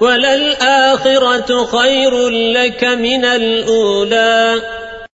وللآخرة خير لك من الأولى.